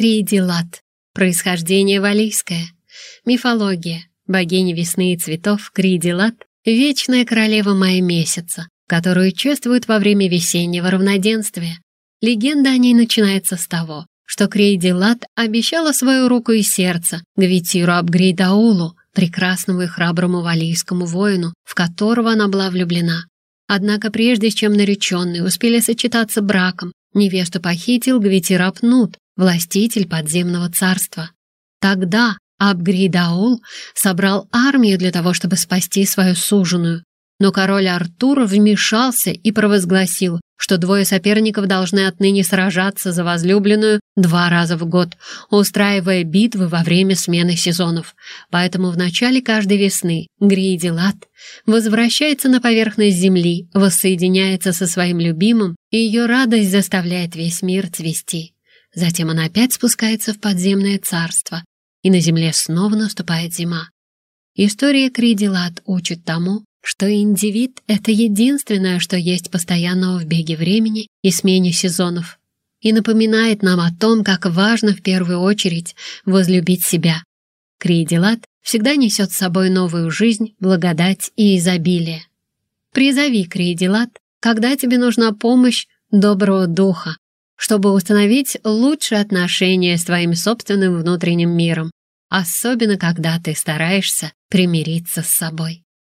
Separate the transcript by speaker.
Speaker 1: Кридилат. Происхождение валийское. Мифология. Богиня весны и цветов Кридилат — вечная королева мая месяца, которую чувствуют во время весеннего равноденствия. Легенда о ней начинается с того, что Крейдилат обещала свою руку и сердце Гвитиру Абгрейдаулу, прекрасному и храброму валийскому воину, в которого она была влюблена. Однако прежде чем нареченные успели сочетаться браком, невесту похитил Гвитирапнут, властитель подземного царства. Тогда Абгридаул собрал армию для того, чтобы спасти свою суженую, но король Артур вмешался и провозгласил, что двое соперников должны отныне сражаться за возлюбленную два раза в год, устраивая битвы во время смены сезонов. Поэтому в начале каждой весны Гридилат возвращается на поверхность земли, воссоединяется со своим любимым, и ее радость заставляет весь мир цвести. Затем она опять спускается в подземное царство, и на земле снова наступает зима. История Кридилат учит тому, что индивид — это единственное, что есть постоянного в беге времени и смене сезонов, и напоминает нам о том, как важно в первую очередь возлюбить себя. Кридилат всегда несет с собой новую жизнь, благодать и изобилие. Призови Кридилат, когда тебе нужна помощь доброго духа, чтобы установить лучшие отношения с твоим собственным внутренним миром, особенно когда ты стараешься примириться с собой.